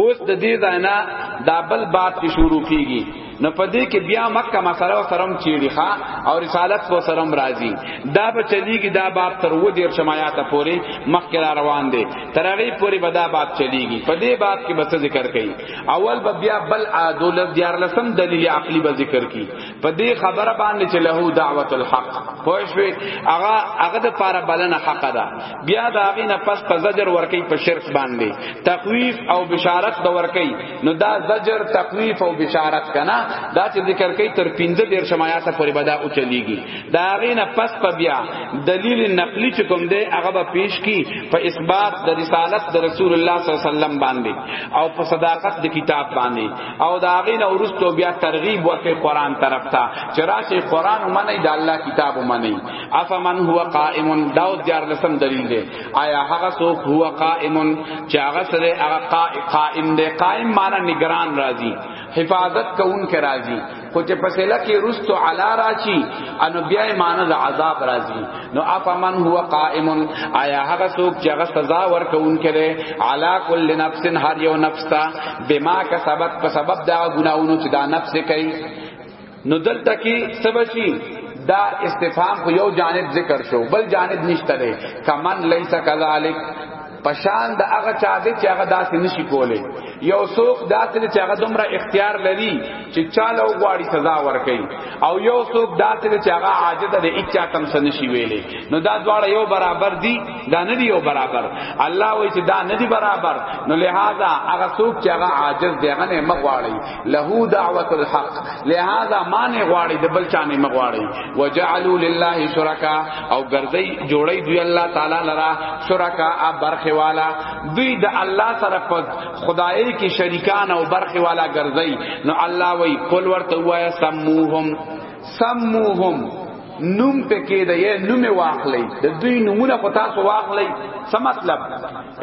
اوس د دې ځای نه دا بل باب چې شروع کیږي نو په دې کې بیا مکه مسله سرم چیړي ښا او رسالت په سرم راځي دا به چلیږي دا باب تر و دیر شمایات پورې مخکې را روان دي تر هغه پورې به دا باب چلیږي په دې باب کې بس ذکر کړي اول به بیا بل عادل دیار لسم دلیل عقلی به ذکر کړي په دې خبره باندې چې له دعوت الحق پوه شوې هغه هغه د پاره بلنه حق ده بیا دا غي نه پس په زجر ورکی په شرک باندې تخویف او بشارت به ورکی نو دا زجر تخویف او بشارت کنا دا چې ذکر کوي تر 15 ډیر شمایاته پورې بدا او چلیږي دا غي نه پس په بیا دلیل نقلی چې کوم دی هغه به پیش کی په اثبات د رسالت د رسول الله صلی الله علیه وسلم باندې او په صداقت د کتاب باندې او دا غین اورستو بیا ترغیب ورکه قران طرف ته چرشه قران منی د الله کتاب منی افمن هو قائم داو دیار لسم دلیل دی آیا هغه سو هو قائم چې هغه سره هغه قائم دی قائم معنی نگران راضی حفاظت کون کے راضی خو چې په سله کې رستو علا راشي انو بیا معنی د عذاب راځي نو افمن هو قائم آیا هغه څوک چې هغه سزا ورکون کړي علا کل نفس هر یو نفس تا بما کسبت په سبب دا ګناونو چې دا نفس کوي نو دلته کې سبشي دا استفهام خو یو جانب ذکر شو بل جانب نشته کمن لیس کذالک پشان د هغه چا دی چې هغه داسې نشي کولی یو څوک داسې چې هغه دومره اختیار لري چې چاله وغواړي سزا ورکړي او یو څوک داسې چې هغه عاجز دی اچا تم سنشي ویلې نو دا دواړه یو برابر دي دا نه دی یو برابر الله وایي چې دا نه دی برابر نو لہذا هغه څوک چې هغه عاجز دی هغه نه مغواړي له دعوت الحق لهذا معنی غواړي د بل چانه مغواړي وجعلوا لله شرکا او ګرځي جوړي دوی الله تعالی لرا شرکا ا برخه والا دوی د الله سره په خدای کې شریکان او برخه والا ګرځي نو الله وی قل ورته وایا سموهم سموهم نوم پکې د یې نوم واخلې د دوی نمونه په تاسو واخلې څه مطلب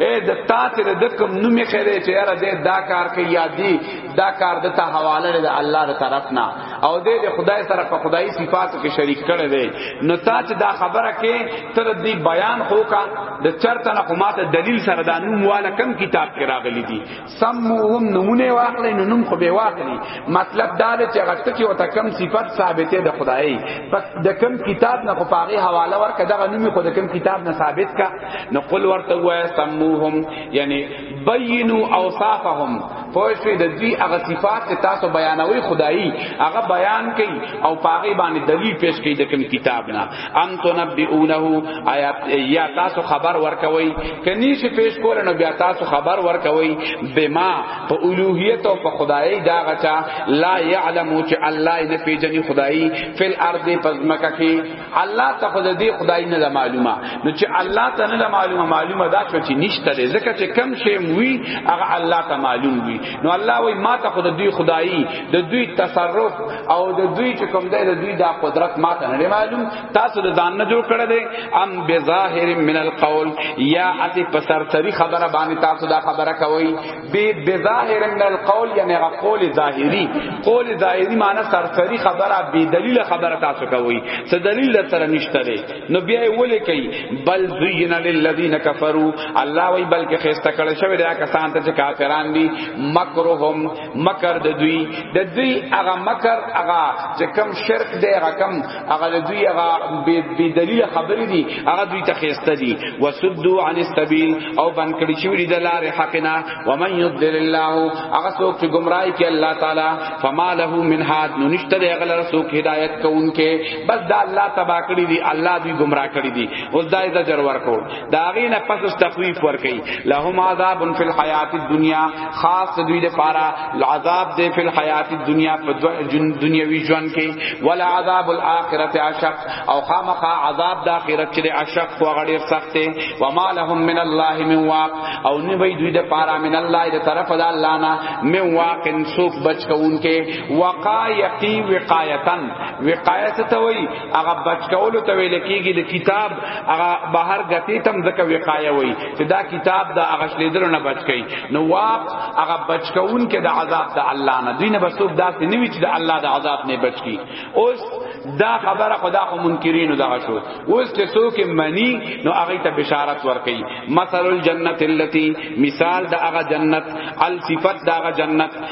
اے د تاسو د کوم نوم خیره چې یاره دې دا کار کې یادی دا کار د ته حواله د الله تر طرف نه او دې د خدای سره په خدای صفاتو کې شریک کړي وي نو تاسو دا خبره کې تر دې بیان هوکا د چرته نه کومه دلیل سره دا نوم والا کم کتاب کې راغلي دي سموهم نمونه واخلې نو نوم خو به واخلي مطلب دا دی چې هغه ټکی او تکم صفت ثابته د خدای پس د کم کتاب نه خو پاغي حواله ورکړه دغه نوم خو د کم کتاب نه ثابت کا نو قل ورته وای سموهم یعنی بینو اوصافهم پوښې د دوی هغه صفات چې تاسو بیانوي خدای هغه بیان کوي او پاغي باندې دلیل پیش کوي د کم کتاب نه ام تنبئونه آیا یا تاسو خبر ورکوي کني چې پیش کول نو بیا تاسو خبر ورکوي بما په اولوہیت او په خدای دا غچا لا يعلم چې الله نه پیژني خدای فل ارض پزمکه کې الله ته خود دې خدای نه معلومه نو چې الله ته نه معلومه معلومه دا چې نشته دې ځکه چې کم شی وی هغه الله ته معلوم وی نو الله وای ما ته خود دې خدای د دوی تصرف او د دوی چې کوم دی د دوی دا قدرت ماته نه معلوم تاسو د ځان نه جوړ کړی دی ام بظاهر من القول یا اتی په سرسری خبره باندې تاسو دا خبره کوي به بظاهر من القول یعنی قول ظاهری قول ظاهری معنی سرسری خبره به دلیل خبره تاسو کوي څه دلیل سره نشته دی نو بیا ولې کوي بل زین للذین کفروا الله وی بلکې خسته کړه شوی دا کسان ته چې کافران دي مکرهم مکر د دوی د دوی هغه مکر هغه چې کم شرک دی هغه کم هغه د دوی هغه بی دلیل خبرې دي هغه دوی ته خسته دي وسدو عن السبيل او بن کړی چې ولې د لارې حق نه ومن يضل الله هغه څوک چې گمراهي کوي الله تعالی فما له من هاد نو نشته دی هغه څوک هدایت کوونکې بس دا الله تبا کړی دي الله دوی گمراه کړی دي اوس دای دا جر ورکو داغی نه پس تخویف ور کوي لهم عذاب فی الحیات الدنیا خاص دوی د پارا عذاب دی فی الحیات الدنیا په دنیوي ژوند کې ولا عذاب الاخرت اشق او خامخ عذاب د اخرت چې اشق او غډیر سخت دی و ما لهم من الله من واق او نه وی دوی د پارا من الله د طرف د الله نه من واق سوک بچ کون کې وقایقی وقایتن وقایت ته وی هغه بچ کولو ته ویل کیږي د کتاب هغه بهر غتی تم زکه وقایه وای چې دا کتاب د هغه شلیدل نه بچ کی نو واپ هغه بچ کون کې د عذاب د الله نه دینه بسوب داسې نه وی چې د الله د عذاب نه بچ کی اوس دا خبره خدا خو منکرین دا شو اوس چې څوک منی نو هغه ته بشارت ورکي مثل الجنت التي مثال د هغه جنت الصفت د هغه جنت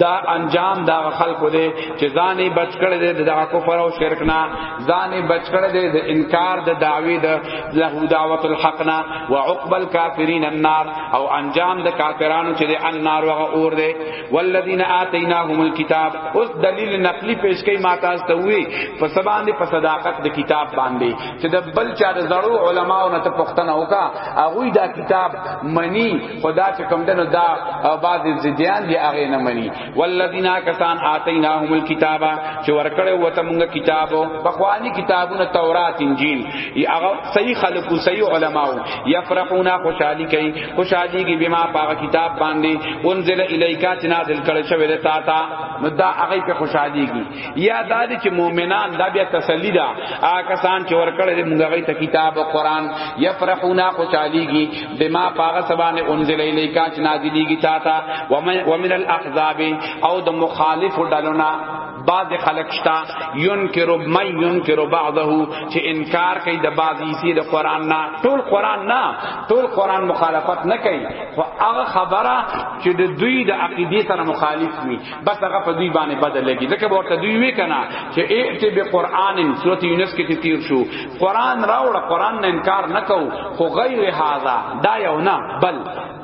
دا انجام دا خلق دی چې ځانې بچ کړي دي د کفر او شرک نه ځانې بچ کړي دي د انکار د دعوی د له دعوت الحق نه او عقب الکافرین النار او انجام د کافرانو چې د النار وغه اور دی والذین آتیناهم الكتاب اوس دلیل نقلی پیش کوي ما تاسو ته وی په سبان دي په صداقت د کتاب باندې چې د بل چا د زړو علماو نه ته پښتنه وکا هغه دا کتاب منی خدا چې کوم دنو دا بعض زیدیان دی هغه نه مني والذین کسان آتیناهم الكتاب چې ورکړې وته موږ کتاب بخوانی کتابونه تورات انجیل هغه صحیح خلق او صحیح علما یفرحون خوشحالی کوي خوشحالی کی بما پاک کتاب باندې انزل الیکا چې نازل کړي شوی دی تا تا نو دا هغه په خوشحالی کی یا دا دي چې مؤمنان دا بیا تسلی ده آ کسان چې ورکړل موږ غي ته کتاب او قران یفرحونا خوشاليږي بما پاغه سبانه انزل الیکا چې نازلېږي تا ته ومن الاحزاب او د مخالف ډلونا بعض خلق شتا ينکر من ينکر بعضه چې انکار کوي د بعضی سی د قران نه ټول قران نه ټول قران مخالفت نه کوي خو هغه خبره چې د دوی د عقیده سره مخالف وي بس هغه په دوی باندې بدل لګي ځکه ورته دوی وی کنه چې ائت به قران سورۃ یونس کې تیر شو قران راوړ قران نه انکار نکو خو غیر هاذا دا یو نه بل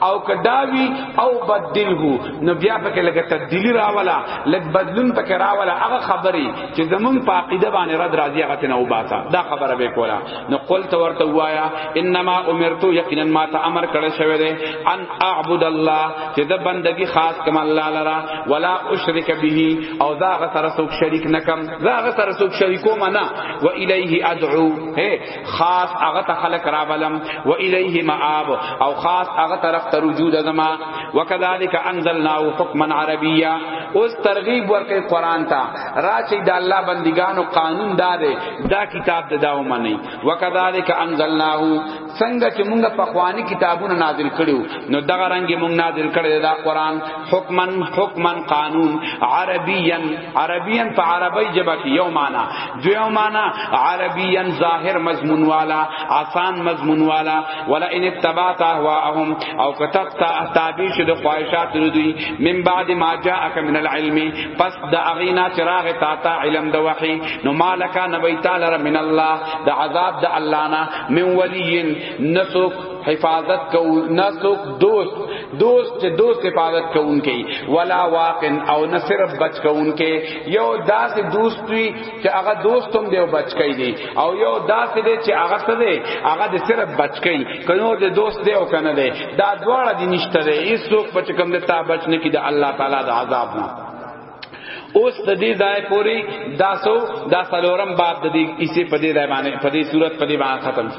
او کداوی او بدله نو بیا پکې لګه تبدیلی راولا لګ بدلون پکې راولا هغه خبرې چې زمون په عقیده باندې رد راځي هغه ته نه وباسا دا خبره به کولا نو قل تو ورته وایا انما امرت یقینا ما ته امر کړه شوی دی ان اعبد الله چې د بندگی خاص کم الله لرا ولا اشرک به او دا غ سره څوک شریک نکم دا غ سره څوک شریکو منا و الیه ادعو هه خاص هغه ته خلق را بلم و الیه مآب او خاص هغه طرف ته رجوع دما وکذالک انزلناه حکما عربیا اوس ترغیب ورکه قران ته راشي د الله بندگانو قانون داره دا کتاب د داو منی وکذالک انزلناه څنګه چې مونږه په خواني کتابونه نازل کړیو نو دغه رنګ مونږ نازل کړی دا قران حکمن حکمن قانون عربین عربین په عربی جبه کې یو معنا دویو معنا عربین ظاهر مضمون والا آسان مضمون والا ولا ان اتبعت اهواهم او کتبت تابع شد خواہشات دوی من بعد ما جاءک من العلم پس دا اغینا چراغ تا تا علم د وحی نو مالکا نبی تعالی را من الله دا عذاب د الله نا من ولی نسوک حفاظت کو نسوک دوست دوست چې دوست حفاظت کوونکی ولا واقن او نه صرف بچ کوونکی یو داس دوست وی چې هغه دوست هم دی او بچ کوي دی او یو داس دی چې هغه څه دی هغه د صرف بچ کوي کنو د دوست دی او کنه دی دا دواړه دي نشته دی هیڅوک بچ کم دی تا بچ نه کی د الله تعالی د عذاب نه اوس د دې ځای پوری داسو دا سلورم باب د دې کیسې په دې ځای باندې په دې صورت په دې باندې ختم شو